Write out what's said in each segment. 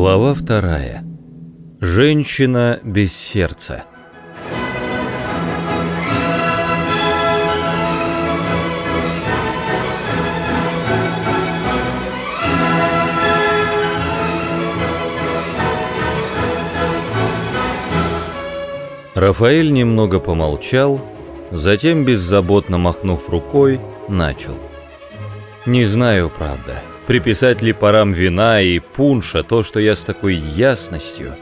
Глава вторая. Женщина без сердца. Рафаэль немного помолчал, затем, беззаботно махнув рукой, начал. «Не знаю, правда, приписать ли парам вина и пунша то, что я с такой ясностью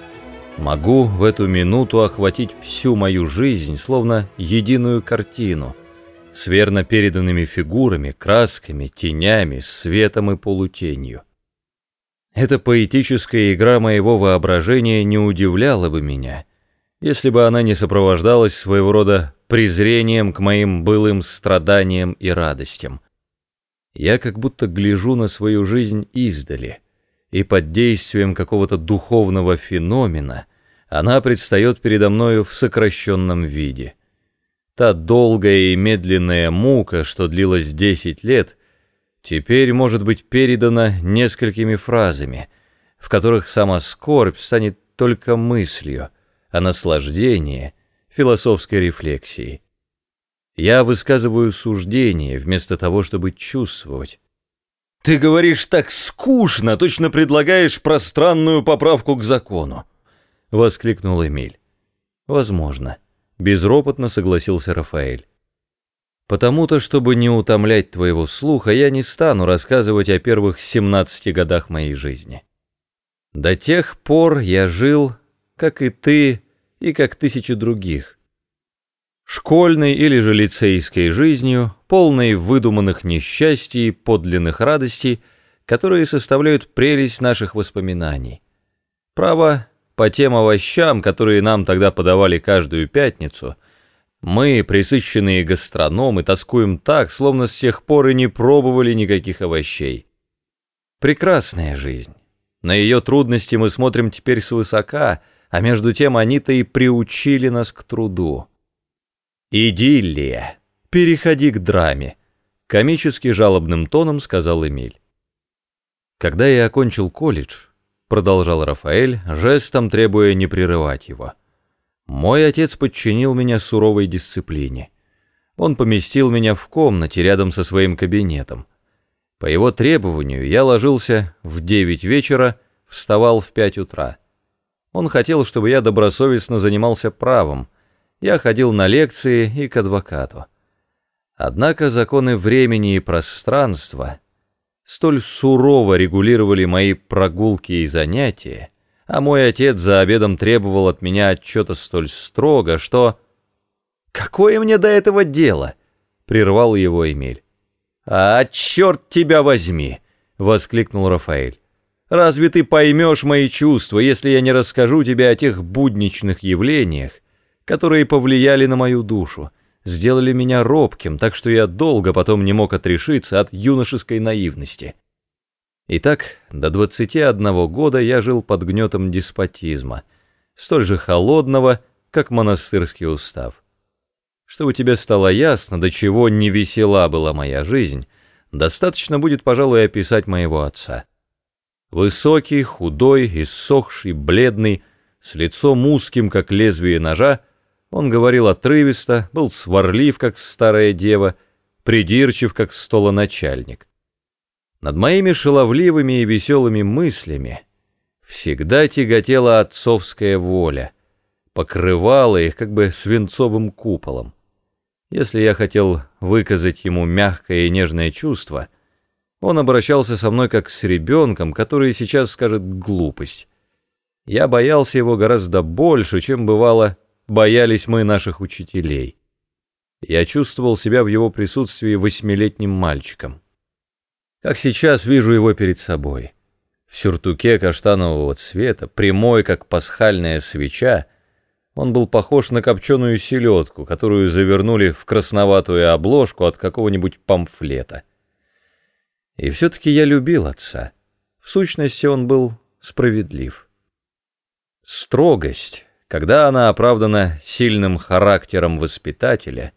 могу в эту минуту охватить всю мою жизнь, словно единую картину, с верно переданными фигурами, красками, тенями, светом и полутенью. Эта поэтическая игра моего воображения не удивляла бы меня — если бы она не сопровождалась своего рода презрением к моим былым страданиям и радостям. Я как будто гляжу на свою жизнь издали, и под действием какого-то духовного феномена она предстает передо мною в сокращенном виде. Та долгая и медленная мука, что длилась десять лет, теперь может быть передана несколькими фразами, в которых сама скорбь станет только мыслью, а наслаждение философской рефлексии. Я высказываю суждение вместо того, чтобы чувствовать. Ты говоришь так скучно, точно предлагаешь пространную поправку к закону, воскликнул Эмиль. Возможно, безропотно согласился Рафаэль. Потому-то, чтобы не утомлять твоего слуха, я не стану рассказывать о первых 17 годах моей жизни. До тех пор я жил, как и ты, и как тысячи других. Школьной или же лицейской жизнью, полной выдуманных несчастий и подлинных радостей, которые составляют прелесть наших воспоминаний. Право, по тем овощам, которые нам тогда подавали каждую пятницу, мы, присыщенные гастрономы, тоскуем так, словно с тех пор и не пробовали никаких овощей. Прекрасная жизнь. На ее трудности мы смотрим теперь свысока — а между тем они-то и приучили нас к труду. «Идиллия! Переходи к драме!» — комически жалобным тоном сказал Эмиль. «Когда я окончил колледж», — продолжал Рафаэль, жестом требуя не прерывать его, «мой отец подчинил меня суровой дисциплине. Он поместил меня в комнате рядом со своим кабинетом. По его требованию я ложился в девять вечера, вставал в пять утра. Он хотел, чтобы я добросовестно занимался правом. Я ходил на лекции и к адвокату. Однако законы времени и пространства столь сурово регулировали мои прогулки и занятия, а мой отец за обедом требовал от меня отчета столь строго, что... «Какое мне до этого дело?» — прервал его Эмиль. «А, черт тебя возьми!» — воскликнул Рафаэль. Разве ты поймешь мои чувства, если я не расскажу тебе о тех будничных явлениях, которые повлияли на мою душу, сделали меня робким, так что я долго потом не мог отрешиться от юношеской наивности? Итак, до 21 года я жил под гнетом деспотизма, столь же холодного, как монастырский устав. Чтобы тебе стало ясно, до чего невесела была моя жизнь, достаточно будет, пожалуй, описать моего отца. Высокий, худой, иссохший, бледный, с лицом узким, как лезвие ножа, он говорил отрывисто, был сварлив, как старая дева, придирчив, как столоначальник. Над моими шаловливыми и веселыми мыслями всегда тяготела отцовская воля, покрывала их как бы свинцовым куполом. Если я хотел выказать ему мягкое и нежное чувство — он обращался со мной как с ребенком, который сейчас скажет глупость. Я боялся его гораздо больше, чем бывало боялись мы наших учителей. Я чувствовал себя в его присутствии восьмилетним мальчиком. Как сейчас вижу его перед собой. В сюртуке каштанового цвета, прямой, как пасхальная свеча, он был похож на копченую селедку, которую завернули в красноватую обложку от какого-нибудь памфлета. И все-таки я любил отца. В сущности, он был справедлив. Строгость, когда она оправдана сильным характером воспитателя,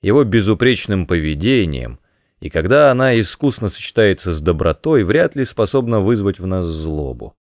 его безупречным поведением, и когда она искусно сочетается с добротой, вряд ли способна вызвать в нас злобу.